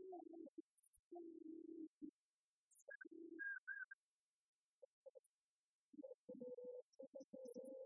Thank you.